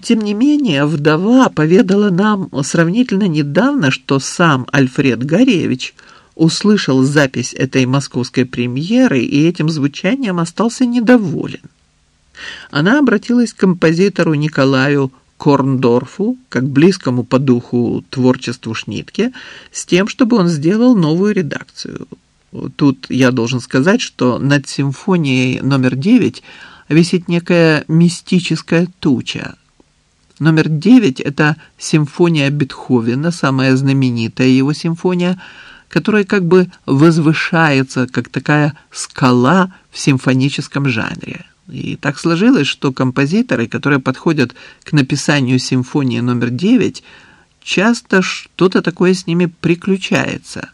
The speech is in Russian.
Тем не менее, вдова поведала нам сравнительно недавно, что сам Альфред Гаревич услышал запись этой московской премьеры и этим звучанием остался недоволен. Она обратилась к композитору Николаю Корндорфу, как близкому по духу творчеству Шнитке, с тем, чтобы он сделал новую редакцию. Тут я должен сказать, что над симфонией номер девять висит некая мистическая туча. Номер девять – это симфония Бетховена, самая знаменитая его симфония, которая как бы возвышается, как такая скала в симфоническом жанре. И так сложилось, что композиторы, которые подходят к написанию симфонии номер девять, часто что-то такое с ними приключается –